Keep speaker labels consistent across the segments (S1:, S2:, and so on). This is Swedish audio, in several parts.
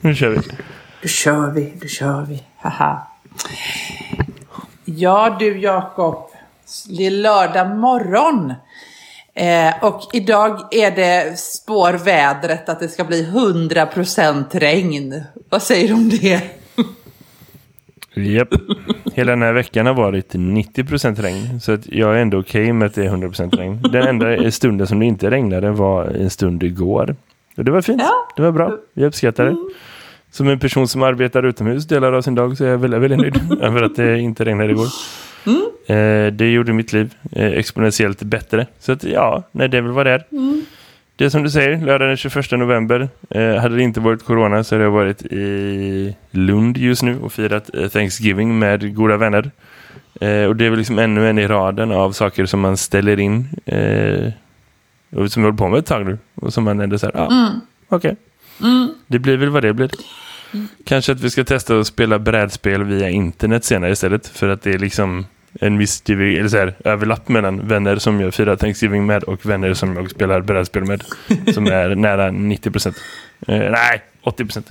S1: Nu kör vi.
S2: Då kör vi, då kör vi. Haha. Ja du Jakob, det är lördag morgon. Eh, och idag är det spår vädret att det ska bli 100% regn. Vad säger du om det?
S1: Japp. Hela den här veckan har varit 90% regn. Så att jag är ändå okej okay med att det är 100% regn. Den enda stunden som det inte regnade var en stund igår. Och det var fint.
S2: Ja.
S1: Det var bra. Jag uppskattar det. Som en person som arbetar utomhus delar av sin dag så är jag väldigt, väldigt nöjd över att det inte regnade igår.
S2: Mm.
S1: Eh, det gjorde mitt liv eh, exponentiellt bättre. Så att ja, nej, det är väl vad det är.
S2: Mm.
S1: Det är som du säger, lördag den 21 november. Eh, hade det inte varit corona så hade jag varit i Lund just nu och firat eh, Thanksgiving med goda vänner. Eh, och det är väl liksom ännu en i raden av saker som man ställer in eh, och som jag håller på med ett tag nu. Och som man ändå säger, ja, ah,
S2: Mm.
S1: okej. Det blir väl vad det blir. Kanske att vi ska testa att spela brädspel via internet senare istället. För att det är liksom en viss eller så här, överlapp mellan vänner som jag firar Thanksgiving med och vänner som jag spelar brädspel med. Som är nära 90%. Eh, nej, 80%.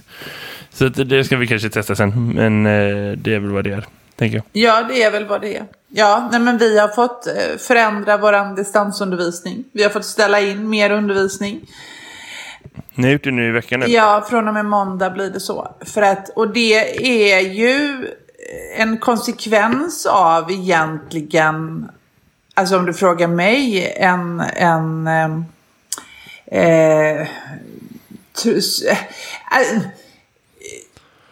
S1: Så att det ska vi kanske testa sen. Men eh, det är väl vad det är, tänker jag.
S2: Ja, det är väl vad det är. Ja, nej, men vi har fått eh, förändra vår distansundervisning. Vi har fått ställa in mer undervisning.
S1: Ni har gjort det nu i veckan. eller?
S2: Ja, från och med måndag blir det så. För att, och det är ju en konsekvens av egentligen, alltså om du frågar mig, en, en eh, eh trus, eh,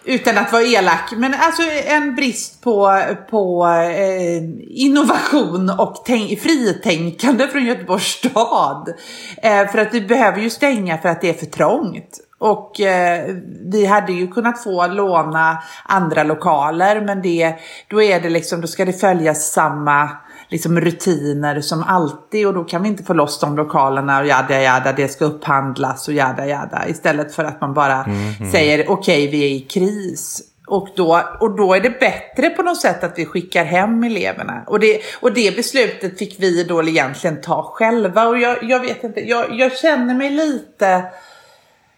S2: utan att vara elak, men alltså en brist på, på eh, innovation och tänk, fritänkande från Göteborgs stad. Eh, för att vi behöver ju stänga för att det är för trångt. Och eh, vi hade ju kunnat få låna andra lokaler, men det, då är det liksom, då ska det följa samma liksom rutiner som alltid och då kan vi inte få loss de lokalerna och jada jada, det ska upphandlas och jada jada. Istället för att man bara säger okej, vi är i kris. Och då, och då är det bättre på något sätt att vi skickar hem eleverna. Och det, och det beslutet fick vi då egentligen ta själva. Och jag, jag vet inte, jag, jag känner mig lite...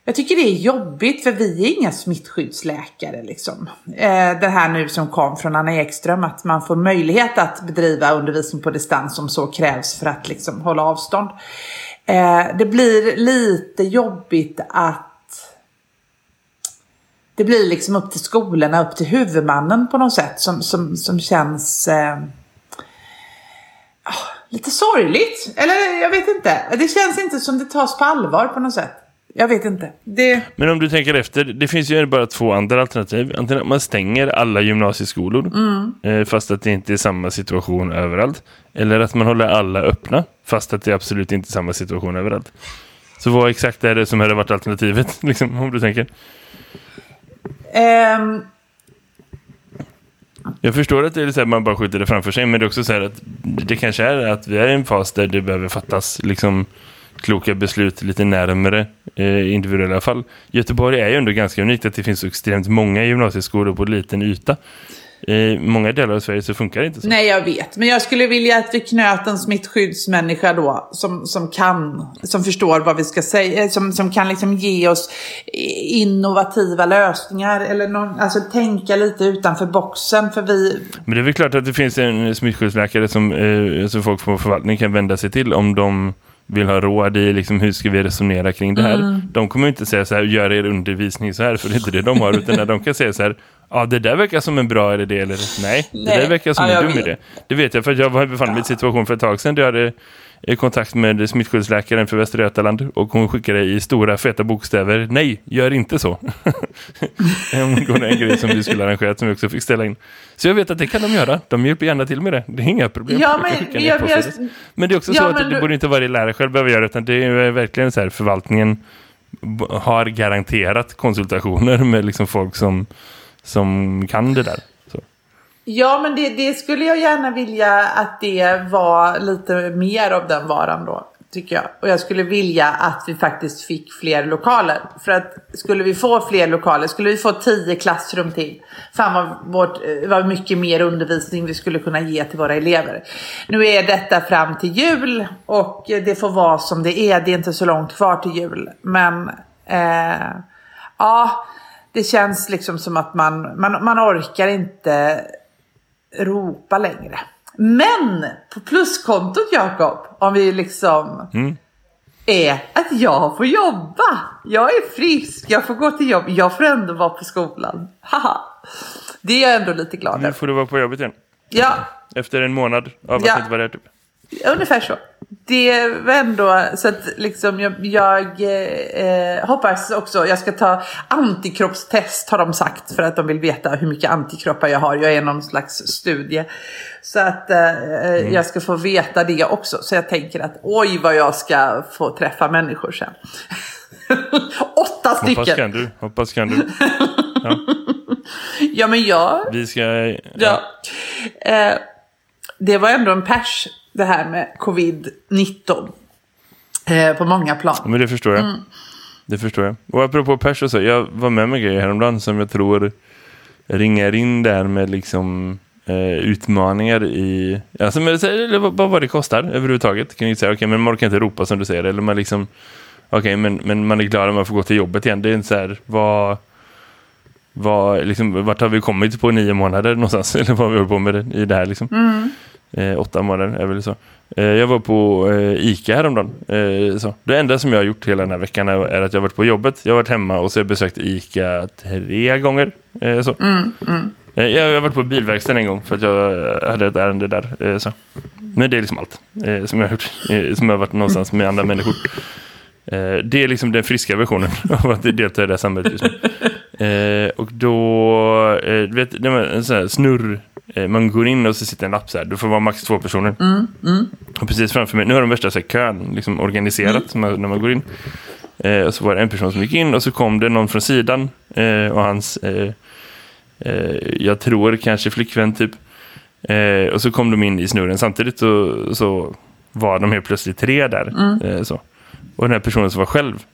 S2: Jag tycker det är jobbigt för vi är inga smittskyddsläkare. Liksom. Eh, det här nu som kom från Anna Ekström att man får möjlighet att bedriva undervisning på distans om så krävs för att liksom, hålla avstånd. Eh, det blir lite jobbigt att det blir liksom upp till skolorna, upp till huvudmannen på något sätt som, som, som känns eh, ah, lite sorgligt. Eller jag vet inte. Det känns inte som det tas på allvar på något sätt. Jag vet inte. Det...
S1: Men om du tänker efter, det finns ju bara två andra alternativ. Antingen att man stänger alla gymnasieskolor, eh, fast att det inte är samma situation överallt. Eller att man håller alla öppna, fast att det absolut inte är samma situation överallt. Så vad exakt är det som hade varit alternativet, liksom, om du tänker?
S2: Ehm,
S1: Jag förstår att det är så här, man bara skjuter det framför sig, men det är också så här att det kanske är att vi är i en fas där det behöver fattas liksom kloka beslut lite närmare eh, individuella fall. Göteborg är ju ändå ganska unikt att det finns extremt många gymnasieskolor på liten yta. I många delar av Sverige så funkar det inte så.
S2: nej, jag vet. Men jag skulle vilja att vi knöt en smittskyddsmänniska då. Som, som kan, som förstår vad vi ska säga. eh, Som, som kan liksom ge oss innovativa lösningar. Eller någon, alltså tänka lite utanför boxen. För vi,
S1: Men det är väl klart att det finns en smittskyddsläkare som, eh, som folk på förvaltningen kan vända sig till om de vill ha råd i liksom, hur ska vi resonera kring det här.
S2: Mm.
S1: De kommer inte säga så här, gör er undervisning så här, för det är inte det de har, utan de kan säga så här, ja det där verkar som en bra idé, eller nej, det
S2: Nej.
S1: där verkar som
S2: Ja,
S1: en dum
S2: vet.
S1: idé. Det vet jag, för att jag var- befann mig i en situation för ett tag sedan där jag hade eh, kontakt med smittskyddsläkaren för Västra Götaland och hon skickade i stora feta bokstäver, nej, gör inte så. Angående en grej som vi skulle arrangera som vi också fick ställa in. Så jag vet att det kan de göra. De hjälper gärna till med det. Det är inga problem.
S2: Ja,
S1: Jag
S2: men- jag-
S1: det. men det är också
S2: Ja,
S1: så att
S2: men
S1: det
S2: du-
S1: borde inte varje lärare själv behöva göra utan det är verkligen så här förvaltningen har garanterat konsultationer med liksom folk som, som kan det där.
S2: Ja, men det, det skulle jag gärna vilja att det var lite mer av den varan då. Tycker jag. Och jag skulle vilja att vi faktiskt fick fler lokaler. För att skulle vi få fler lokaler, skulle vi få tio klassrum till. Fan vad, vårt, vad mycket mer undervisning vi skulle kunna ge till våra elever. Nu är detta fram till jul och det får vara som det är. Det är inte så långt kvar till jul. Men eh, ja, det känns liksom som att man, man, man orkar inte ropa längre. Men på pluskontot Jakob, om vi liksom
S1: Mm.
S2: är att jag får jobba. Jag är frisk, jag får gå till jobb, jag får ändå vara på skolan. Haha. Det är jag ändå lite glad
S1: Nu
S2: över.
S1: får du vara på jobbet igen.
S2: Ja,
S1: Efter en månad av att
S2: Ja.
S1: inte vara där typ.
S2: ungefär så. Det var ändå så att liksom jag, jag eh, hoppas också, jag ska ta antikroppstest har de sagt för att de vill veta hur mycket antikroppar jag har. Jag är någon slags studie. Så att eh,
S1: Mm.
S2: jag ska få veta det också. Så jag tänker att oj vad jag ska få träffa människor sen. Åtta
S1: Hoppas
S2: stycken.
S1: kan du. Hoppas kan du.
S2: Ja men jag
S1: Vi ska...
S2: Ja. Eh, det var ändå en pers det här med covid-19. Eh, på många plan.
S1: Men det förstår jag.
S2: Mm.
S1: Det förstår jag. Och apropå pers och så, jag var med med grejer häromdagen som jag tror ringar in där med liksom eh, utmaningar i, alltså men, eller vad, vad det kostar överhuvudtaget. Kan jag säga, okej men man orkar inte ropa som du säger, eller man liksom, okej men, men man är glad om man får gå till jobbet igen. Det är inte så här, vad, vad, liksom, vart har vi kommit på nio månader någonstans? Eller vad har vi hållit på med det, i det här liksom? Eh, åtta månader är väl så. Eh, jag var på eh, Ica häromdagen. Eh, så. Det enda som jag har gjort hela den här veckan är, att jag har varit på jobbet. Jag har varit hemma och så har jag besökt Ica tre gånger. Eh, så. Eh, jag har varit på bilverkstaden en gång för att jag hade ett ärende där. Eh, så. Men det är liksom allt eh, som jag har gjort. Eh, som jag har varit någonstans med andra människor. Eh, det är liksom den friska versionen av att delta i det här samhället just nu. Eh, och då, eh, vet, det var en sån här snurr. Eh, man går in och så sitter en lapp så här. Du får vara max två personer. Och precis framför mig, nu har de värsta så här, kön liksom, organiserat när man- när man går in. Eh, och så var det en person som gick in och så kom det någon från sidan. Eh, och hans, eh, eh, jag tror kanske flickvän typ. Eh, och så kom de in i snurren samtidigt och så var de helt plötsligt tre där. Eh, så. Och den här personen som var själv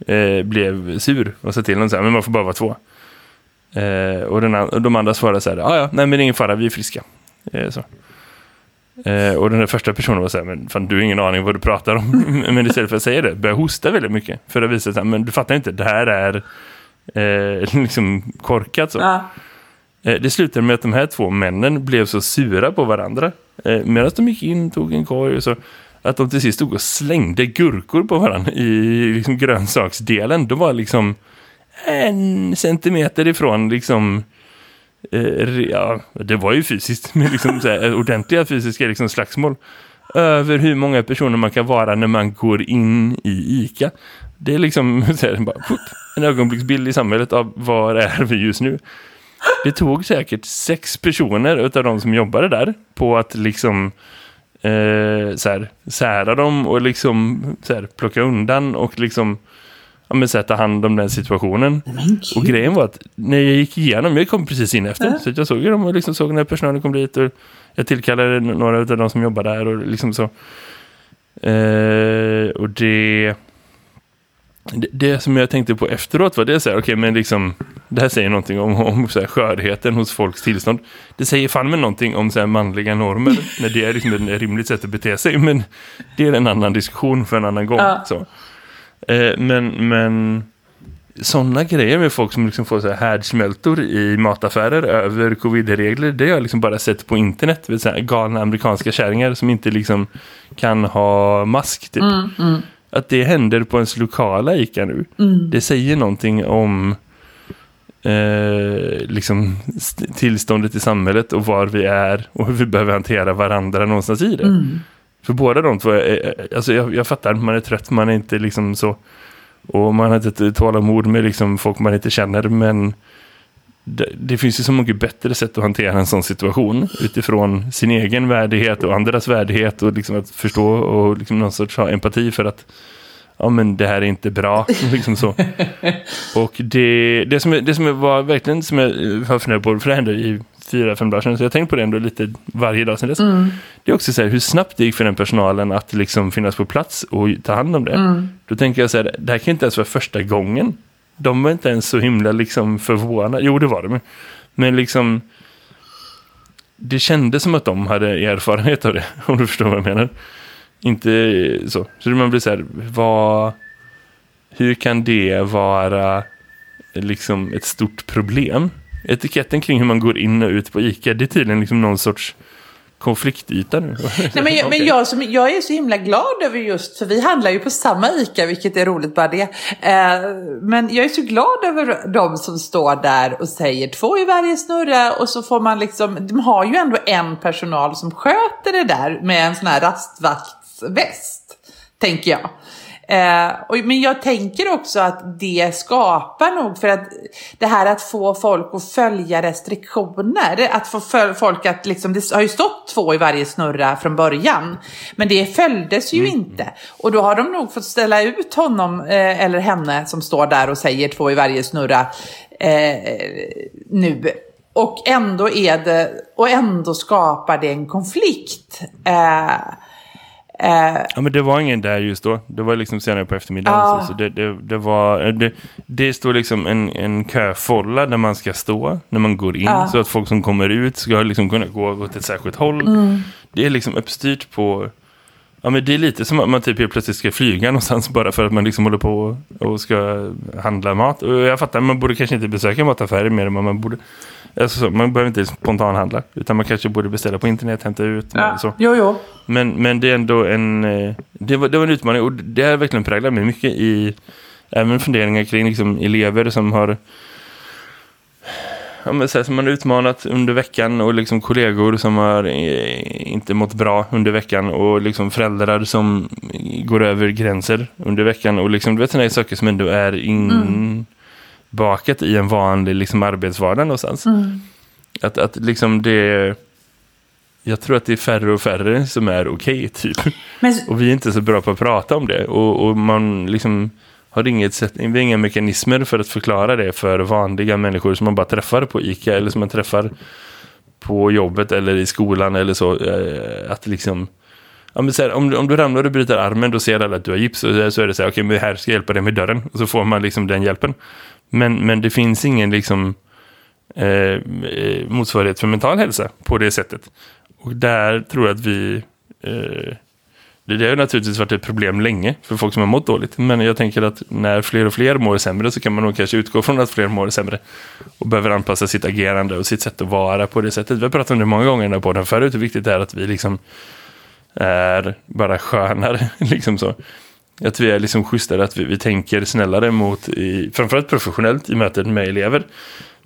S1: blev sur och sa till honom så här, men man får bara vara två. Eh, och, den, och de andra svarade så här, "Ah, ja, nej men det är ingen fara, vi är friska. Eh, så. Eh, och den här första personen var så här, men fan du har ingen aning vad du pratar om. men istället för att säga det, började hosta väldigt mycket. För att visa att, men du fattar inte, det här är eh, liksom korkat så.
S2: Ja.
S1: Eh, Det slutade med att de här två männen blev så sura på varandra. Medan de gick in, tog en korg och så. Att de till sist stod och slängde gurkor på varandra i liksom grönsaksdelen. De var liksom en centimeter ifrån liksom... Eh, ja, det var ju fysiskt, men liksom så här, ordentliga fysiska liksom slagsmål. Över hur många personer man kan vara när man går in i ICA. Det är liksom så här, bara, pop, en ögonblicksbild i samhället av var är vi just nu. Det tog säkert sex personer av de som jobbade där på att liksom eh, så här, sära dem och liksom så här, plocka undan och liksom ja, men, så här, ta hand om den situationen. Och grejen var att när jag gick igenom, jag kom precis in efter, så att jag såg ju dem och liksom såg när personalen kom dit och jag tillkallade några av de som jobbar där och liksom så. Eh, och det, det, det som jag tänkte på efteråt var det så här, okej men liksom, det här säger någonting om, om så här, skörheten hos folks tillstånd. Det säger fan med någonting om så här, manliga normer, när det är liksom ett rimligt sätt att bete sig, men det är en annan diskussion för en annan gång.
S2: Ja.
S1: Så. Eh, men, men sådana grejer med folk som liksom får så här härdsmältor i mataffärer över covid-regler, det har jag liksom bara sett på internet. Vet, så här, galna amerikanska kärringar som inte liksom kan ha mask. Typ. Att det händer på ens lokala ICA nu, det säger någonting om eh, liksom st- tillståndet i samhället och var vi är och hur vi behöver hantera varandra någonstans i det. För båda de två, eh, eh, alltså jag, jag fattar, man är trött, man är inte liksom så och man har inte tålamod med liksom folk man inte känner, men det, det finns ju så mycket bättre sätt att hantera en sån situation utifrån sin egen värdighet och andras värdighet och liksom att förstå och liksom någon sorts ha empati för att ja men det här är inte bra. Liksom så. Och det, det, som, det som var verkligen som jag har funderat på, för det hände i fyra, fem dagar sedan, så jag har tänkt på det ändå lite varje dag sedan dess. Det är också så här, hur snabbt det gick för den personalen att liksom finnas på plats och ta hand om det. Då tänker jag så här, det här kan inte ens vara första gången. De var inte ens så himla liksom förvånade. Jo, det var de. Men liksom, det kändes som att de hade erfarenhet av det, om du förstår vad jag menar. Inte så. Så man blir så här, vad, hur kan det vara liksom ett stort problem. Etiketten kring hur man går in och ut på ICA, det är tydligen liksom någon sorts konfliktyta nu.
S2: Nej, men jag, men jag, som, jag är så himla glad över just, för vi handlar ju på samma ICA, vilket är roligt bara det. Eh, men jag är så glad över de som står där och säger två i varje snurra och så får man liksom, de har ju ändå en personal som sköter det där med en sån här rastvaktsväst, tänker jag. Eh, och, men jag tänker också att det skapar nog för att det här att få folk att följa restriktioner, att få folk att liksom, det har ju stått två i varje snurra från början, men det följdes ju mm. inte. Och då har de nog fått ställa ut honom eh, eller henne som står där och säger två i varje snurra eh, nu. Och ändå är det, och ändå skapar det en konflikt. Eh,
S1: ja, men det var ingen där just då. Det var liksom senare på eftermiddagen. Uh, så, det, det, det, var, det, det står liksom en, en köfolla där man ska stå när man går in. Uh. Så att folk som kommer ut ska liksom kunna gå åt ett särskilt håll. Mm. Det är liksom uppstyrt på... Ja, men det är lite som att man typ helt plötsligt ska flyga någonstans bara för att man liksom håller på och ska handla mat. Och jag fattar, man borde kanske inte besöka mataffärer mer än man borde. Alltså så, man behöver inte spontanhandla. Utan man kanske borde beställa på internet, hämta ut. Ja. Så.
S2: Jo, jo.
S1: Men, men det är ändå en... Eh, det var, det var en utmaning och det har verkligen präglat mig mycket i... Även funderingar kring liksom, elever som har... Ja, men så här, som man utmanat under veckan och liksom kollegor som har eh, inte mått bra under veckan och liksom föräldrar som går över gränser under veckan och liksom, du vet sådana saker som ändå är in, mm bakat i en vanlig liksom, arbetsvardag någonstans. Mm. Att, att liksom det... Jag tror att det är färre och färre som är okej, okay, typ. Men... Och vi är inte så bra på att prata om det. Och, och man liksom har inget sätt, vi har inga mekanismer för att förklara det för vanliga människor som man bara träffar på Ica eller som man träffar på jobbet eller i skolan eller så. Eh, att liksom... Ja, så här, om, du, om du ramlar och bryter armen då ser alla att du har gips och så är det så här, okej, okay, men här ska jag hjälpa dig med dörren. Och så får man liksom den hjälpen. Men, men det finns ingen liksom, eh, eh, motsvarighet för mental hälsa på det sättet. Och där tror jag att vi... Eh, det har naturligtvis varit ett problem länge för folk som har mått dåligt. Men jag tänker att när fler och fler mår sämre så kan man nog kanske utgå från att fler mår sämre. Och behöver anpassa sitt agerande och sitt sätt att vara på det sättet. Vi har pratat om det många gånger på den förut hur viktigt det är att vi liksom är bara skönare. liksom så. Att vi är liksom schysstare, att vi, vi tänker snällare mot, i, framförallt professionellt i mötet med elever.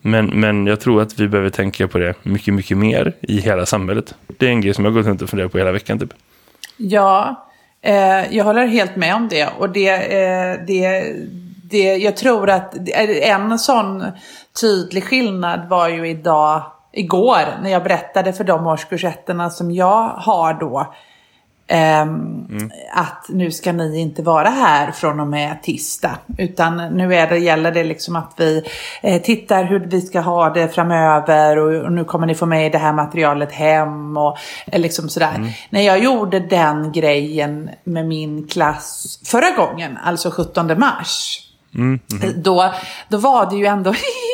S1: Men, men jag tror att vi behöver tänka på det mycket, mycket mer i hela samhället. Det är en grej som jag har gått runt och funderat på hela veckan typ.
S2: Ja, eh, jag håller helt med om det. Och det, eh, det, det, jag tror att en sån tydlig skillnad var ju idag, igår, när jag berättade för de årskursetterna som jag har då mm. Att nu ska ni inte vara här från och med tisdag. Utan nu är det, gäller det liksom att vi eh, tittar hur vi ska ha det framöver. Och, och, nu kommer ni få med det här materialet hem. Och eh, liksom sådär. Mm. När jag gjorde den grejen med min klass förra gången, alltså 17 mars. Mm, mm. Då, då var det ju ändå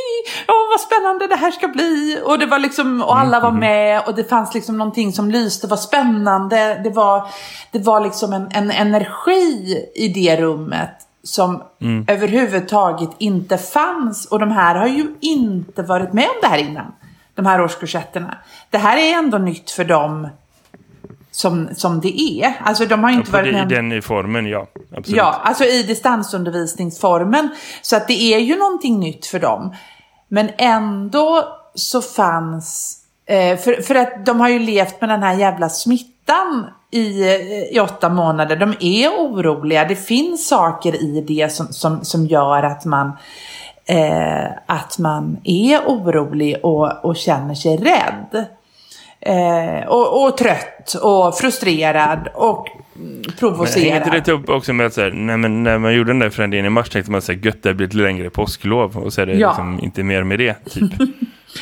S2: åh vad spännande det här ska bli. Och det var liksom, och alla var mm, mm. med och det fanns liksom någonting som lyste, var spännande. Det var, det var liksom en, en energi i det rummet som mm. överhuvudtaget inte fanns. Och de här har ju inte varit med om det här innan. De här årskursetterna. Det här är ändå nytt för dem som, som det är. Alltså de har inte ja, varit
S1: med... I den formen, ja.
S2: Absolut. Ja, alltså i distansundervisningsformen. Så att det är ju någonting nytt för dem. Men ändå så fanns, eh, för, för att de har ju levt med den här jävla smittan i, eh, i åtta månader. De är oroliga. Det finns saker i det som, som, som gör att man, eh, att man är orolig och, och känner sig rädd. Eh, och, och, trött och frustrerad och provocerad. Men hängde
S1: det inte upp också med att så här, nej, men när man gjorde den där förändringen i mars tänkte man att gött det blir ett längre påsklov och så är det ja. liksom inte mer med det typ.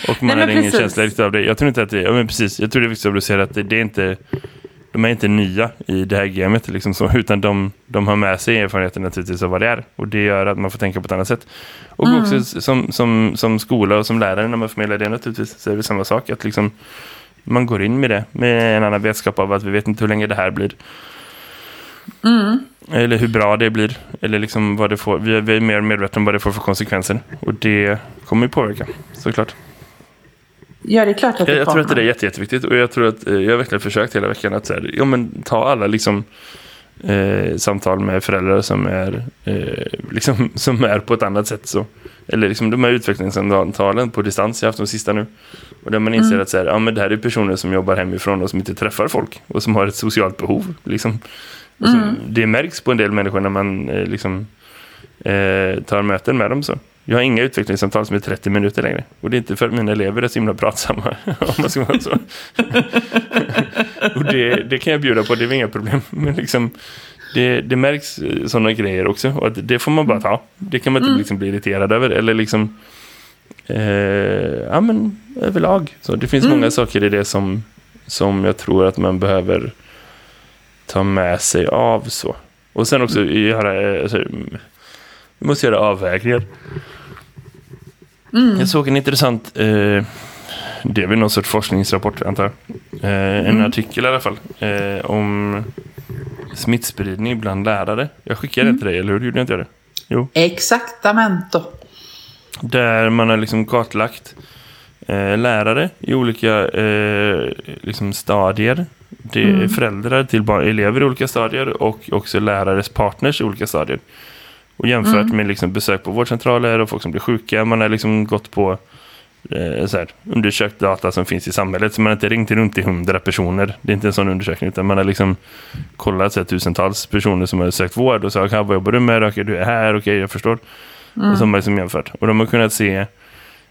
S1: Och man nej, hade ingen känsla riktigt av det. Jag tror inte att det, ja, men precis, jag tror det är viktigt att du säger att det, det, är inte de är inte nya i det här gamet liksom så, utan de, de har med sig erfarenheten naturligtvis av vad det är. Och det gör att man får tänka på ett annat sätt. Och mm. också som, som, som skola och som lärare när man förmedlar det naturligtvis så är det samma sak. Att liksom man går in med det med en annan vetskap av att vi vet inte hur länge det här blir. Eller hur bra det blir. Eller liksom vad det får. Vi är, vi är mer medvetna om vad det får för konsekvenser. Och det kommer ju påverka, såklart.
S2: Ja, det är klart att det
S1: Jag, jag tror att det är jätte, jätteviktigt. Och jag tror att eh, jag har verkligen försökt hela veckan att så här, ja, men, ta alla liksom, eh, samtal med föräldrar som är, eh, liksom, som är på ett annat sätt. Så. Eller liksom de här utvecklingssamtalen på distans jag har haft de sista nu. Och där man inser att så här, ja, men det här är personer som jobbar hemifrån och som inte träffar folk. Och som har ett socialt behov. Liksom. Och som, Det märks på en del människor när man eh, liksom, eh, tar möten med dem. så. Jag har inga utvecklingssamtal som är 30 minuter längre. Och det är inte för att mina elever är så himla pratsamma. Om man ska vara så. och det, det kan jag bjuda på, det är inga problem. Men liksom, det, det märks sådana grejer också. Och det får man bara ta. Det kan man inte liksom bli irriterad över. Eller liksom... Eh, ja men överlag. Så det finns många saker i det som, som jag tror att man behöver ta med sig av. så. Och sen också göra... eh, Alltså, vi måste göra avvägningar. Jag såg en intressant, eh, det är väl någon sorts forskningsrapport antar jag. Eh, en artikel i alla fall. Eh, om smittspridning bland lärare. Jag skickade den till dig, eller hur? Gjorde jag inte det? Jo.
S2: Exaktamente.
S1: Där man har liksom kartlagt eh, lärare i olika eh, liksom stadier. Det är föräldrar till barn, elever i olika stadier och också lärares partners i olika stadier. Och jämfört med liksom besök på vårdcentraler och folk som blir sjuka. Man har liksom gått på eh, så här, undersökt data som finns i samhället. Så man har inte ringt runt till hundra personer. Det är inte en sån undersökning. Utan man har liksom kollat så här, tusentals personer som har sökt vård. Och sagt, vad jobbar du med? Okej, du är här. Okej, jag förstår. Och så har man liksom jämfört. Och de har kunnat se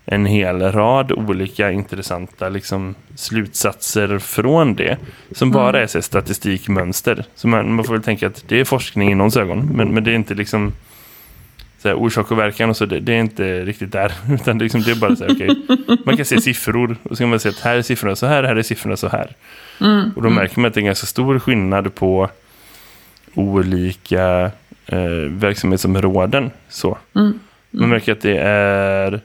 S1: en hel rad olika intressanta liksom, slutsatser från det. Som bara är så statistikmönster. Så man, man får väl tänka att det är forskning i någons ögon. Men, men det är inte liksom så här, orsak och verkan och så. Det, det är inte riktigt där. Utan det, liksom, det är bara så här, okej. Man kan se siffror. Och så kan man se att här är siffrorna så här. Här är siffrorna så här. Och då märker man att det är en ganska stor skillnad på olika eh, verksamhetsområden. Så. Man märker att det är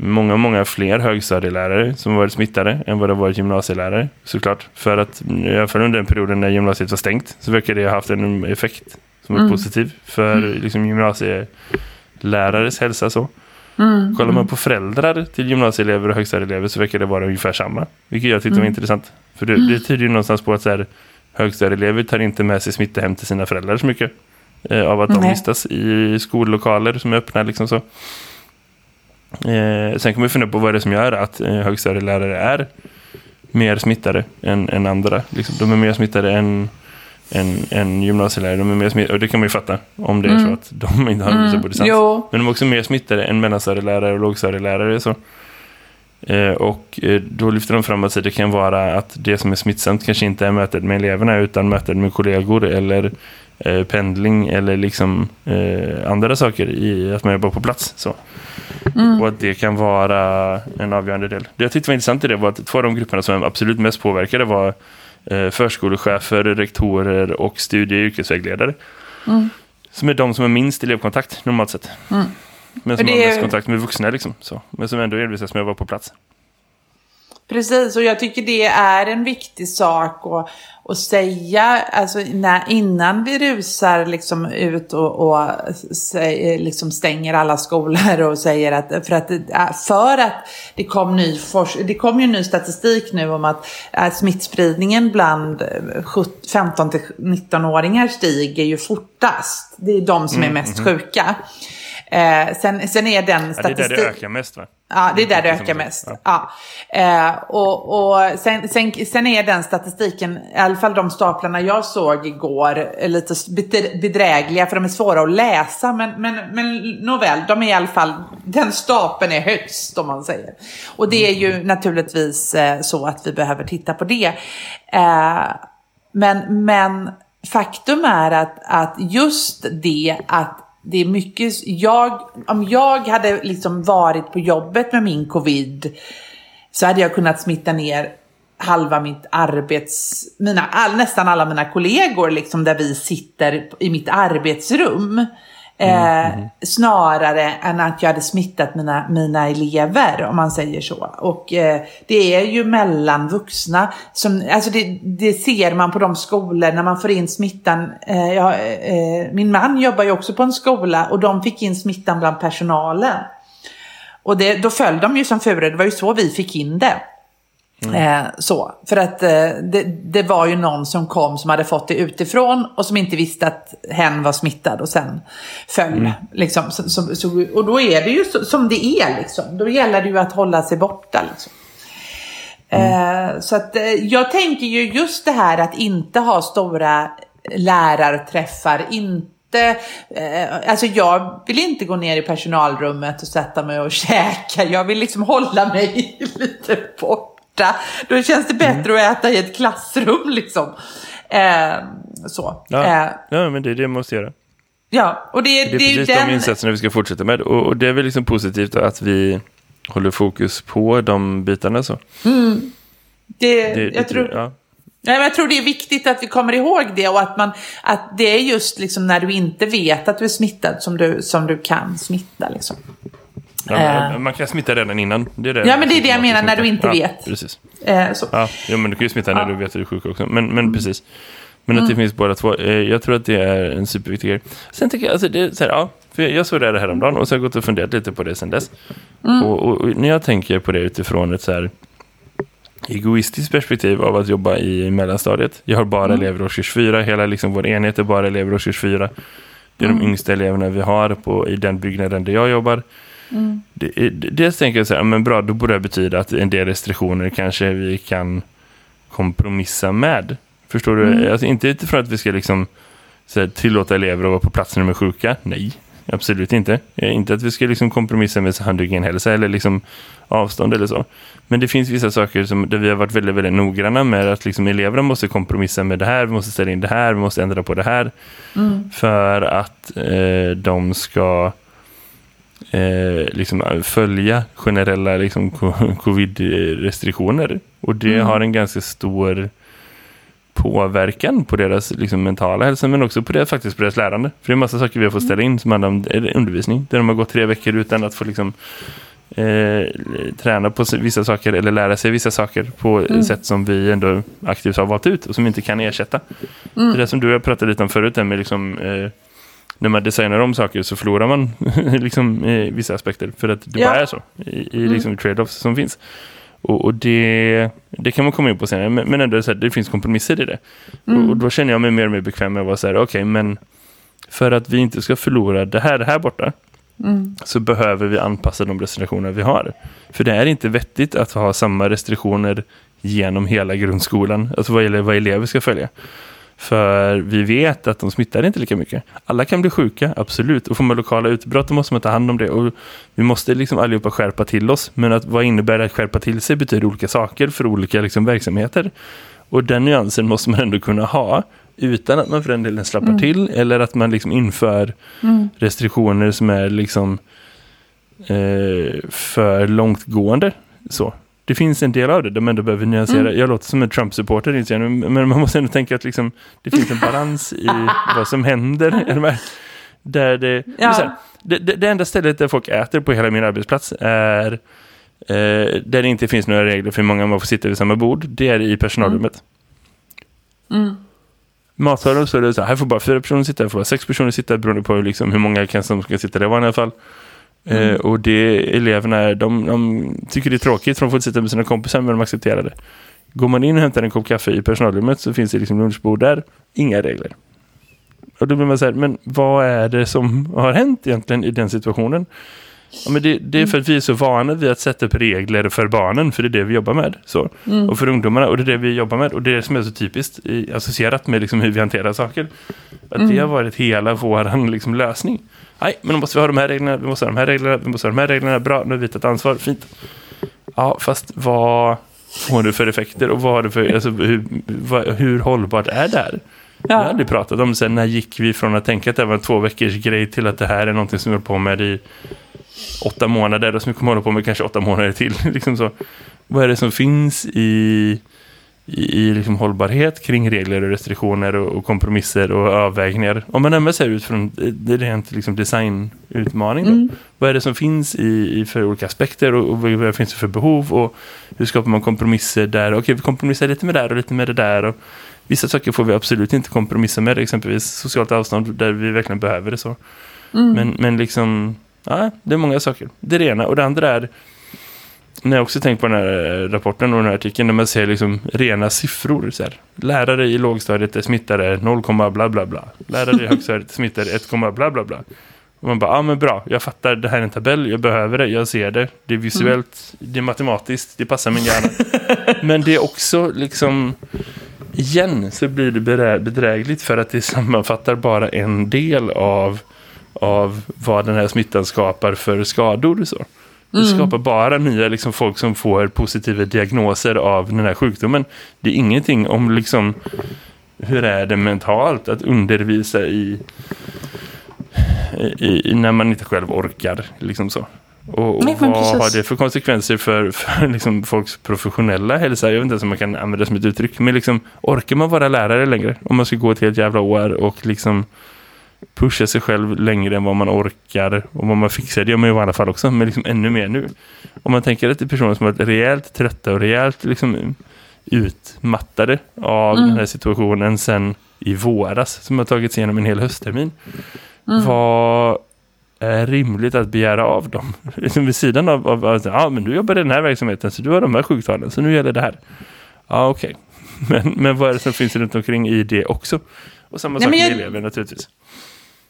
S1: många, många fler högstadielärare som varit smittade än vad det varit gymnasielärare. Såklart. För att i alla fall under den perioden när gymnasiet var stängt så verkar det ha haft en effekt som är positiv för liksom, gymnasielärares hälsa. Så. Kollar man på föräldrar till gymnasieelever och högstadieelever så verkar det vara ungefär samma. Vilket jag tyckte var intressant. För det, det tyder ju någonstans på att så här, högstadieelever tar inte med sig smitta hem till sina föräldrar så mycket. Eh, av att de vistas i skollokaler som är öppna. Liksom så. Eh, sen kan man fundera på vad det är som gör att eh, högstadielärare är mer smittade än, än andra. Liksom, de är mer smittade än, än, än gymnasielärare. De är mer smittade, och det kan man ju fatta om det är så att de inte har undervisat på distans.
S2: Jo.
S1: Men de är också mer smittade än mellanstadielärare och lågstadielärare. Så. Eh, och eh, då lyfter de fram att det kan vara att det som är smittsamt kanske inte är mötet med eleverna utan mötet med kollegor eller eh, pendling eller liksom eh, andra saker i att man jobbar på plats. Så. Och att det kan vara en avgörande del. Det jag tyckte var intressant i det var att två av de grupperna som absolut mest påverkade var eh, förskolechefer, rektorer och studie- och yrkesvägledare. Som är de som har minst elevkontakt normalt sett. Men som
S2: Och
S1: har
S2: det-
S1: mest kontakt med vuxna liksom. Så. Men som ändå envisas med att vara på plats.
S2: Precis, och jag tycker det är en viktig sak att, att säga alltså, när, innan vi rusar liksom ut och, och sä- liksom stänger alla skolor och säger att för att, för att det kom, ny forsk- det kom ju ny statistik nu om att äh, smittspridningen bland 15 till 19-åringar stiger ju fortast. Det är de som är mest sjuka. Eh, sen, sen är den
S1: Ja, det är där det ökar mest va?
S2: Ja, det är där det ökar mest.
S1: Ja.
S2: Eh, och och sen, sen, sen är den statistiken, i alla fall de staplarna jag såg igår, lite bedr- bedrägliga för de är svåra att läsa. Men, men, men nåväl, de är i alla fall, den stapeln är högst om man säger. Och det är ju naturligtvis eh, så att vi behöver titta på det. Eh, men, men faktum är att, att just det att det är mycket, jag, om jag hade liksom varit på jobbet med min covid så hade jag kunnat smitta ner halva mitt arbets, mina, all, nästan alla mina kollegor liksom där vi sitter i mitt arbetsrum. Eh, mm. Snarare än att jag hade smittat mina, mina elever, om man säger så. Och eh, det är ju mellan vuxna, som, alltså det, det, ser man på de skolor när man får in smittan. Eh, jag, eh, min man jobbar ju också på en skola och de fick in smittan bland personalen. Och det, då föll de ju som furor, det var ju så vi fick in det. Mm. Eh, så, för att eh, det, det, var ju någon som kom som hade fått det utifrån och som inte visste att hen var smittad och sen föll. Mm. Liksom, så, så, så, och då är det ju som det är liksom. Då gäller det ju att hålla sig borta liksom. Mm. Eh, så att eh, jag tänker ju just det här att inte ha stora lärarträffar, inte eh, alltså jag vill inte gå ner i personalrummet och sätta mig och käka. Jag vill liksom hålla mig lite bort borta. Då känns det bättre mm. att äta i ett klassrum liksom. Eh, så.
S1: Ja. Eh. ja, men det det måste göra.
S2: Ja, och det,
S1: det är det precis den... de insatserna vi ska fortsätta med. Och, och, det är väl liksom positivt att vi håller fokus på de bitarna så.
S2: Mm. Det, det, jag tror... Ja. Nej, men jag tror det är viktigt att vi kommer ihåg det och att, man, att det är just liksom när du inte vet att du är smittad som du, som du kan smitta. Liksom.
S1: Ja, uh, man kan smitta redan innan. Det är det
S2: ja, men det är det jag menar när du inte vet.
S1: Precis.
S2: Uh, så.
S1: Ja, ja, men du kan ju smitta när du vet att du är sjuk också. Men, men mm. precis. Men att det mm. finns båda två. Eh, jag tror att det är en superviktig grej. Sen tycker jag, alltså det är så här, ja. För jag såg det här häromdagen och så har jag gått och funderat lite på det sen dess. Mm. Och, och, och, när jag tänker på det utifrån ett så här egoistiskt perspektiv av att jobba i mellanstadiet. Jag har bara mm. elever årskurs 4. Hela liksom vår enhet är bara elever årskurs 4. Det är mm. de yngsta eleverna vi har på, i den byggnaden där jag jobbar. Mm. dels tänker jag så här, men bra, då borde det betyda att en del restriktioner kanske vi kan kompromissa med. Förstår du? Mm. Alltså, inte utifrån att vi ska liksom här, tillåta elever att vara på plats när de är sjuka. Nej, absolut inte. Eh, inte att vi ska liksom kompromissa med handhygienhälsa eller liksom avstånd eller så. Men det finns vissa saker som, där vi har varit väldigt, väldigt noggranna med att liksom eleverna måste kompromissa med det här, vi måste ställa in det här, vi måste ändra på det här. Mm. För att eh, de ska eh, liksom följa generella liksom, covid-restriktioner. Och det mm. har en ganska stor påverkan på deras liksom, mentala hälsa men också på det, faktiskt på deras lärande. För det är en massa saker vi har fått ställa in som handlar om undervisning. Där de har gått tre veckor utan att få liksom, eh, träna på vissa saker eller lära sig vissa saker på mm. sätt som vi ändå aktivt har valt ut och som vi inte kan ersätta. Mm. Det är det som du har pratat lite om förut, med liksom, eh, när man designar om saker så förlorar man liksom, i vissa aspekter. För att det ja. bara är så i, i mm. liksom, trade-offs som finns. Och, och, det, det kan man komma in på senare. Men, men ändå så här, det finns kompromisser i det. Mm. Och, och, då känner jag mig mer och mer bekväm med att vara så här, okej, okay, men för att vi inte ska förlora det här, det här borta mm. så behöver vi anpassa de restriktioner vi har. För det är inte vettigt att ha samma restriktioner genom hela grundskolan, alltså vad vad elever ska följa. För vi vet att de smittar inte lika mycket. Alla kan bli sjuka, absolut. Och får man lokala utbrott då måste man ta hand om det. Och vi måste liksom allihopa skärpa till oss. Men att, vad innebär det att skärpa till sig betyder olika saker för olika liksom, verksamheter. Och den nyansen måste man ändå kunna ha utan att man för den delen slappar mm. till. Eller att man liksom inför mm. restriktioner som är liksom eh, för långtgående. Så det finns en del av det de ändå behöver nyansera. Mm. Jag låter som en Trump-supporter, men man måste ändå tänka att liksom, det finns en balans i vad som händer. Där det, ja. här, det, det, det, enda stället där folk äter på hela min arbetsplats är eh, där det inte finns några regler för hur många man får sitta vid samma bord. Det är i personalrummet.
S2: Mm. Mm.
S1: Matsalen så är det så här, här får bara fyra personer sitta, här får bara sex personer sitta beroende på liksom hur många kan som ska sitta där i alla fall. Mm. Eh, och det eleverna de, de tycker det är tråkigt för de får inte sitta med sina kompisar men de accepterar det. Går man in och hämtar en kopp kaffe i personalrummet så finns det liksom lunchbord där. Inga regler. Och då blir man så här, men vad är det som har hänt egentligen i den situationen? Ja, men det, det, är för att vi är så vana vid att sätta upp regler för barnen, för det är det vi jobbar med. Så. Mm. Och för ungdomarna, och det är det vi jobbar med. Och det är det som är så typiskt i, associerat med liksom hur vi hanterar saker. Att mm. det har varit hela vår liksom, lösning. Nej, men då måste vi ha de här reglerna, vi måste ha de här reglerna, vi måste ha de här reglerna. Bra, nu har vi tagit ansvar, fint. Ja, fast vad får det för effekter och vad det för, alltså, hur, vad, hur hållbart är det här? Ja. Vi har aldrig pratat om sen när gick vi från att tänka att det var en två veckors grej till att det här är någonting som vi håller på med i åtta månader och som kommer hålla på med kanske åtta månader till. liksom så. Vad är det som finns i i, i liksom hållbarhet kring regler och restriktioner och, och kompromisser och avvägningar. Om man närmar sig utifrån det rent liksom designutmaning. Mm. Vad är det som finns i, i för olika aspekter och, och vad finns det för behov och hur skapar man kompromisser där? Okej, vi kompromissar lite med det där och lite med det där och vissa saker får vi absolut inte kompromissa med, exempelvis socialt avstånd där vi verkligen behöver det så. Mm. Men, men liksom, ja, det är många saker. Det är det ena. Och det andra är när jag också tänkt på den här rapporten och den här artikeln där man ser liksom rena siffror. Så här. Lärare i lågstadiet är smittade 0, bla bla bla. Lärare i högstadiet är smittade 1, bla bla bla. Och man bara, ja ah, men bra, jag fattar, det här är en tabell, jag behöver det, jag ser det. Det är visuellt, mm. det är matematiskt, det passar min hjärna. men det är också liksom, igen så blir det bedrägligt för att det sammanfattar bara en del av, av vad den här smittan skapar för skador. Så. Det mm. skapar bara nya liksom, folk som får positiva diagnoser av den här sjukdomen. Det är ingenting om liksom, hur är det mentalt att undervisa i, i, i när man inte själv orkar. Liksom så. Och, och Nej, vad precis. har det för konsekvenser för, för liksom folks professionella hälsa? Jag vet inte ens om man kan använda det som ett uttryck. Men liksom, orkar man vara lärare längre? Om man ska gå ett helt jävla år och liksom pusha sig själv längre än vad man orkar och vad man fixar. Det gör man ju i alla fall också, men liksom ännu mer nu. Om man tänker att det är personer som varit rejält trötta och rejält liksom utmattade av mm. den här situationen sen i våras som har tagits igenom en hel hösttermin. Mm. Vad är rimligt att begära av dem? Liksom vid sidan av, av att ja, men du jobbar i den här verksamheten så du har de här sjuktalen så nu gäller det här. Ja, okej. Okay. Men, men vad är det som finns runt omkring i det också? Och samma Nej, sak med jag... elever naturligtvis.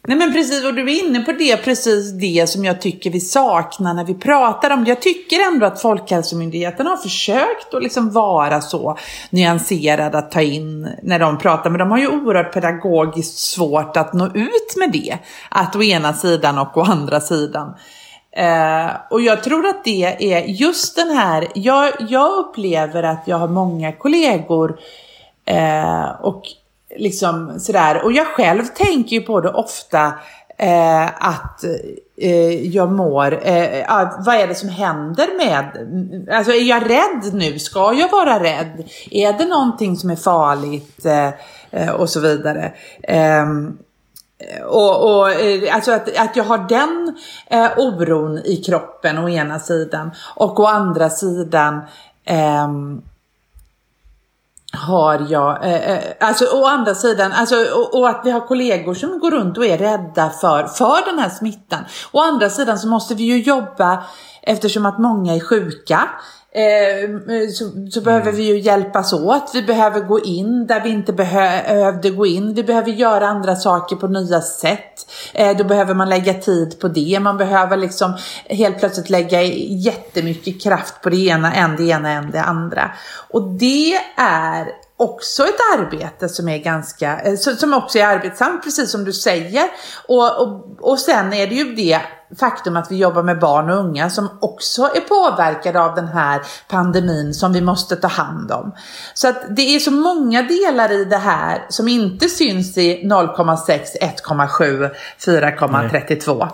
S2: Nej men precis, och du är inne på det, precis det som jag tycker vi saknar när vi pratar om det. Jag tycker ändå att Folkhälsomyndigheten har försökt att liksom vara så nyanserad att ta in när de pratar, men de har ju oerhört pedagogiskt svårt att nå ut med det. Att å ena sidan och å andra sidan. Eh, och jag tror att det är just den här, jag, jag upplever att jag har många kollegor eh, och liksom sådär. Och jag själv tänker ju på det ofta eh, att eh, jag mår, eh, vad är det som händer med, alltså är jag rädd nu? Ska jag vara rädd? Är det någonting som är farligt? Eh, eh och så vidare. Ehm, och, och, eh, alltså att, att jag har den eh, oron i kroppen å ena sidan och å andra sidan eh, har jag, eh, eh, alltså å andra sidan, alltså, och, och, att vi har kollegor som går runt och är rädda för, för den här smittan. Å andra sidan så måste vi ju jobba eftersom att många är sjuka. Eh, så, så behöver vi ju hjälpas åt. Vi behöver gå in där vi inte behövde gå in. Vi behöver göra andra saker på nya sätt. Eh, då behöver man lägga tid på det. Man behöver liksom helt plötsligt lägga jättemycket kraft på det ena, än det ena, än det andra. Och det är också ett arbete som är ganska, eh, som också är arbetsamt, precis som du säger. Och, och, och sen är det ju det faktum att vi jobbar med barn och unga som också är påverkade av den här pandemin som vi måste ta hand om. Så att det är så många delar i det här som inte syns i 0,6, 1,7, 4,32.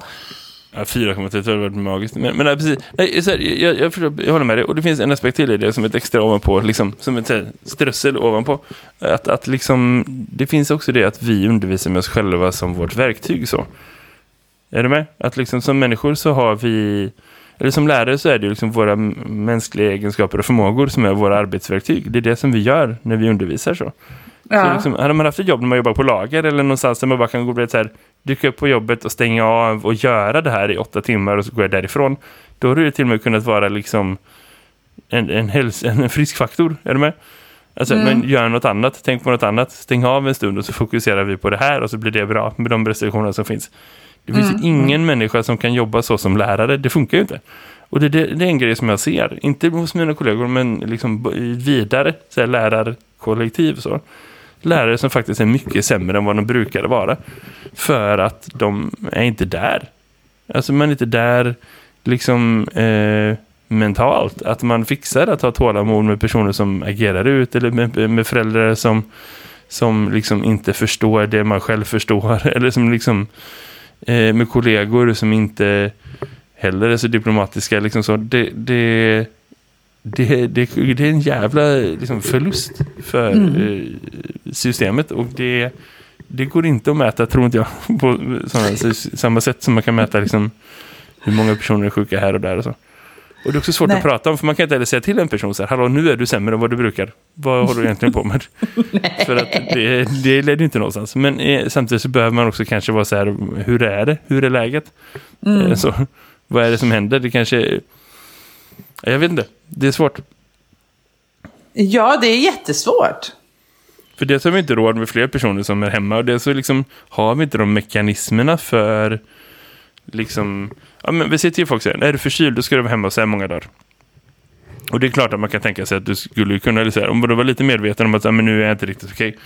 S1: Ja, 4,32 hade varit magiskt. Men, men nej, precis. Nej, så här, jag, jag, förstår, jag håller med dig. Och det finns en aspekt till i det som ett extra ovanpå. Liksom, som ett här, strössel ovanpå. Att, att liksom, det finns också det att vi undervisar med oss själva som vårt verktyg. så. Är du med? Att liksom som människor så har vi... Eller som lärare så är det liksom våra mänskliga egenskaper och förmågor som är våra arbetsverktyg. Det är det som vi gör när vi undervisar så. Ja. Så liksom, hade man haft ett jobb när man jobbar på lager eller någonstans där man bara kan gå och så här, dyka upp på jobbet och stänga av och göra det här i åtta timmar och så går jag därifrån. Då har det till och med kunnat vara liksom en, en, häls en frisk faktor. Är du med? Alltså, mm. men gör något annat, tänk på något annat, stäng av en stund och så fokuserar vi på det här och så blir det bra med de restriktioner som finns. Det finns mm. ingen människa som kan jobba så som lärare. Det funkar ju inte. Och det, det, det är en grej som jag ser. Inte hos mina kollegor men liksom vidare. Så här, lärarkollektiv så. Lärare som faktiskt är mycket sämre än vad de brukade vara. För att de är inte där. Alltså man är inte där liksom eh, mentalt. Att man fixar att ha tålamod med personer som agerar ut. Eller med, med föräldrar som, som liksom inte förstår det man själv förstår. Eller som liksom eh, med kollegor som inte heller är så diplomatiska. Liksom så. Det, det, det, det, det är en jävla liksom, förlust för
S2: Mm.
S1: eh, systemet och det, det går inte att mäta, tror inte jag, på sådana, samma sätt som man kan mäta liksom, hur många personer är sjuka här och där och så. Och det är också svårt
S2: Nej.
S1: att prata om, för man kan inte heller säga till en person så här, hallå nu är du sämre än vad du brukar. Vad håller du egentligen på med? för att det, det leder inte någonstans. Men eh, samtidigt så behöver man också kanske vara så här, hur är det? Hur är läget?
S2: Mm.
S1: Eh, så, vad är det som händer? Det kanske... Jag vet inte, det är svårt.
S2: Ja, det är jättesvårt.
S1: För det så har vi inte råd med fler personer som är hemma och det så liksom har vi inte de mekanismerna för liksom, ja men vi säger till folk här, är du förkyld då ska du vara hemma så här många dagar. Och det är klart att man kan tänka sig att du skulle kunna, eller så här, om du var lite medveten om att men nu är jag inte riktigt okej,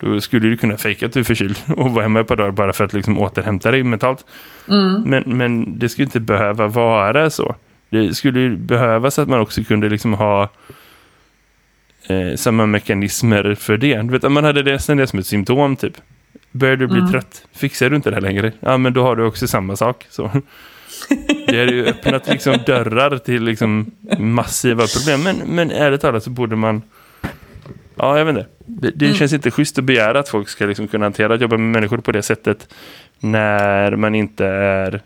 S1: då skulle du kunna fejka att du är förkyld och vara hemma ett par dagar bara för att liksom återhämta dig mentalt. Men, men det skulle inte behöva vara så. Det skulle ju behövas att man också kunde liksom ha eh, samma mekanismer för det. Du vet, om man hade det, sen det som ett symptom typ. Börjar du bli trött, fixar du inte det här längre? Ja, men då har du också samma sak. Så. Det är ju öppnat liksom dörrar till liksom massiva problem. Men, men ärligt talat så borde man... Ja, jag vet inte. Det, det känns inte schysst att begära att folk ska liksom kunna hantera att jobba med människor på det sättet när man inte är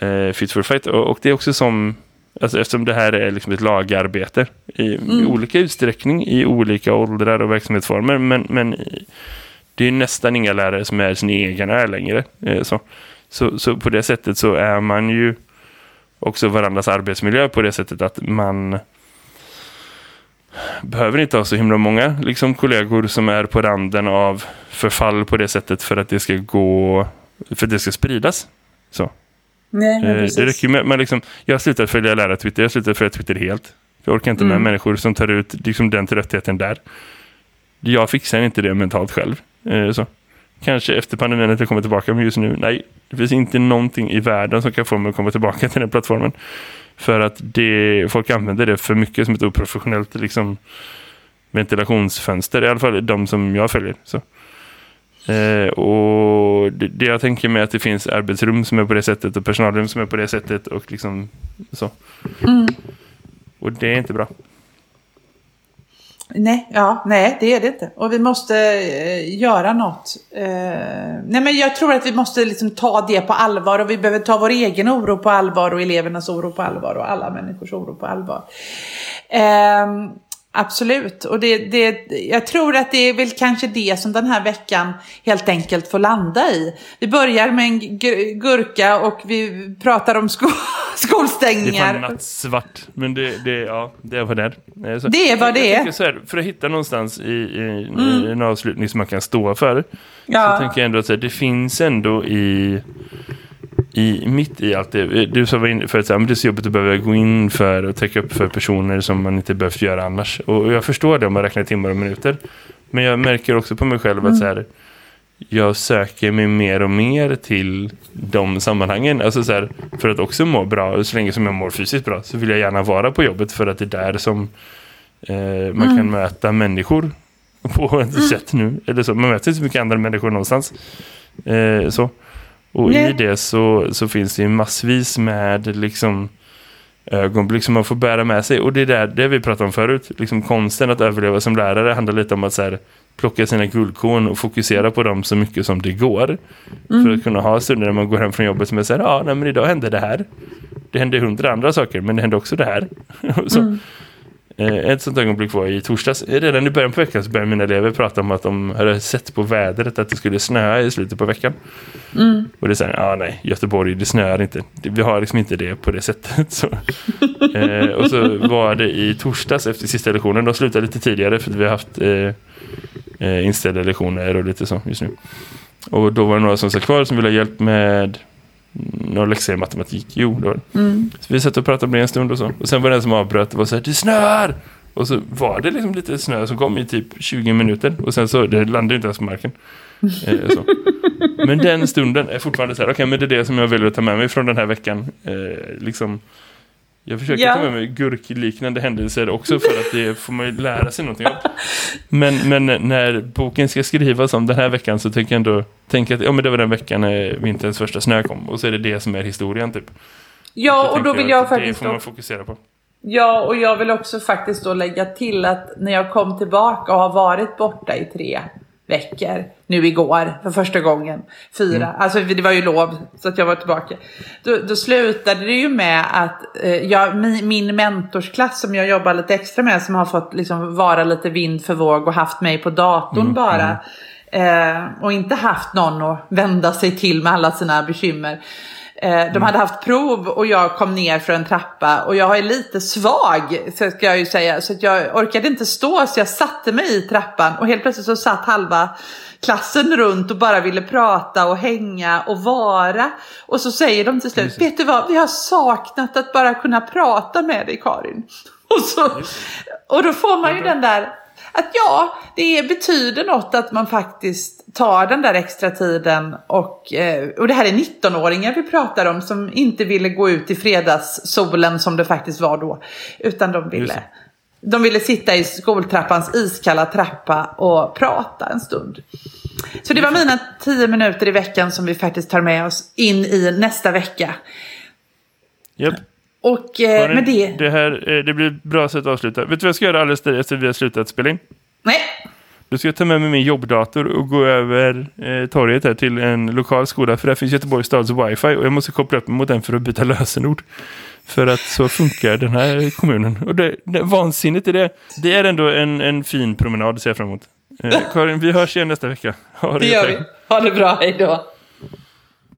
S1: eh, fit for fight. Och, och det är också som... Alltså eftersom det här är liksom ett lagarbete i, i olika utsträckning, i olika åldrar och verksamhetsformer. Men, men det är nästan inga lärare som är sin egen är längre. Eh, så. Så, så på det sättet så är man ju också varandras arbetsmiljö på det sättet att man behöver inte ha så himla många liksom, kollegor som är på randen av förfall på det sättet för att det ska gå för att det ska spridas. Så.
S2: Nej,
S1: Eh, det räcker med, man liksom, jag har slutat följa lärare Twitter, jag har slutat följa Twitter helt. Jag orkar inte med människor som tar ut liksom, den tröttheten där. Jag fixar inte det mentalt själv. Eh, så. Kanske efter pandemin att jag kommer tillbaka, men just nu, nej. Det finns inte någonting i världen som kan få mig att komma tillbaka till den plattformen. För att det, folk använder det för mycket som ett oprofessionellt liksom, ventilationsfönster. I alla fall de som jag följer. Så. Eh, och det, det jag tänker mig är att det finns arbetsrum som är på det sättet och personalrum som är på det sättet och liksom så. Och det är inte bra.
S2: Nej, ja, nej, det är det inte. Och vi måste eh, göra något. Eh, nej, men jag tror att vi måste liksom ta det på allvar och vi behöver ta vår egen oro på allvar och elevernas oro på allvar och alla människors oro på allvar. Eh, absolut, och det, det, jag tror att det är väl kanske det som den här veckan helt enkelt får landa i. Vi börjar med en gu- gurka och vi pratar om sko
S1: Det är
S2: skolstängningar.
S1: fan nattsvart. Men det, det, ja, det är vad det är. Eh, Så.
S2: Det är vad det är.
S1: här, för att hitta någonstans i, i, i en avslutning som man kan stå för.
S2: Ja.
S1: Så tänker jag ändå att det finns ändå i, i mitt i allt det. Du sa för att här, det är så jobbigt att behöva gå in för och täcka upp för personer som man inte behövt göra annars. Och jag förstår det om man räknar timmar och minuter. Men jag märker också på mig själv att så här, jag söker mig mer och mer till de sammanhangen. Alltså så här, för att också må bra, så länge som jag mår fysiskt bra, så vill jag gärna vara på jobbet för att det är där som eh, man kan möta människor på ett sätt nu. Eller så, man möter inte så mycket andra människor någonstans. Eh, så. Och
S2: Nej.
S1: i det så, så finns det ju massvis med liksom ögonblick som man får bära med sig. Och det är där, det vi pratade om förut. Liksom konsten att överleva som lärare handlar lite om att så här, plocka sina guldkorn och fokusera på dem så mycket som det går. För att kunna ha stunder när man går hem från jobbet som är så här, ja, nej, men idag hände det här. Det hände hundra andra saker, men det hände också det här. så, eh, ett sånt ögonblick var i torsdags. Redan i början på veckan så började mina elever prata om att de hade sett på vädret att det skulle snöa i slutet på veckan. Och det säger, ja nej, Göteborg, det snöar inte. Vi har liksom inte det på det sättet. Så. Eh, och så var det i torsdags efter sista lektionen. De slutade lite tidigare för vi har haft eh, eh, inställda lektioner och lite så just nu. Och då var det några som satt kvar som ville ha hjälp med några läxor i matematik. Jo, var det. Så vi satt och pratade om det en stund och så. Och sen var det en som avbröt och var så här, det snöar! Och så var det liksom lite snö som kom i typ 20 minuter. Och sen så, det landade inte ens på marken. Eh. Men den stunden är fortfarande så här, okej men det är det som jag vill ta med mig från den här veckan. Eh, liksom, jag försöker
S2: Ja.
S1: ta med mig gurkliknande händelser också för att det får man ju lära sig någonting av. Men, men när boken ska skrivas om den här veckan så tänker jag ändå tänka att ja, men det var den veckan när vinterns första snö kom. Och så är det det som är historien typ.
S2: Ja, och då vill jag
S1: Det
S2: faktiskt
S1: får man fokusera på.
S2: Ja, och jag vill också faktiskt då lägga till att när jag kom tillbaka och har varit borta i tre veckor, nu igår för första gången, fyra, mm. alltså det var ju lov så att jag var tillbaka. Då, då slutade det ju med att eh, jag, min, min mentorsklass som jag jobbar lite extra med, som har fått liksom vara lite vind för våg och haft mig på datorn mm. bara, mm. Eh, och inte haft någon att vända sig till med alla sina bekymmer. Eh, de mm. hade haft prov och jag kom ner för en trappa och jag är lite svag, så ska jag ju säga. Så jag orkade inte stå så jag satte mig i trappan och helt plötsligt så satt halva klassen runt och bara ville prata och hänga och vara. Och så säger de till slut, vet du vad, vi har saknat att bara kunna prata med dig Karin. Och, så, och då får man ju den där att ja, det betyder något att man faktiskt tar den där extra tiden och, eh, och det här är 19-åringar vi pratar om som inte ville gå ut i fredagssolen som det faktiskt var då. Utan de ville, de ville sitta i skoltrappans iskalla trappa och prata en stund. Så det var mina tio minuter i veckan som vi faktiskt tar med oss in i nästa vecka.
S1: Yep.
S2: Och eh, med det...
S1: Det, här, eh, det blir ett bra sätt att avsluta. Vet du vad jag ska göra alldeles efter vi har slutat spela in?
S2: Nej.
S1: Då ska jag ta med mig min jobbdator och gå över eh, torget här till en lokal skola. För där finns Göteborgs stads wifi och jag måste koppla upp mig mot den för att byta lösenord. För att så funkar den här kommunen. Och det, det vansinnigt är det. Det är ändå en, en fin promenad, ser jag fram emot. Eh, Karin, vi hörs igen nästa vecka.
S2: Ha det, det gör vi. Ha det bra, hej då.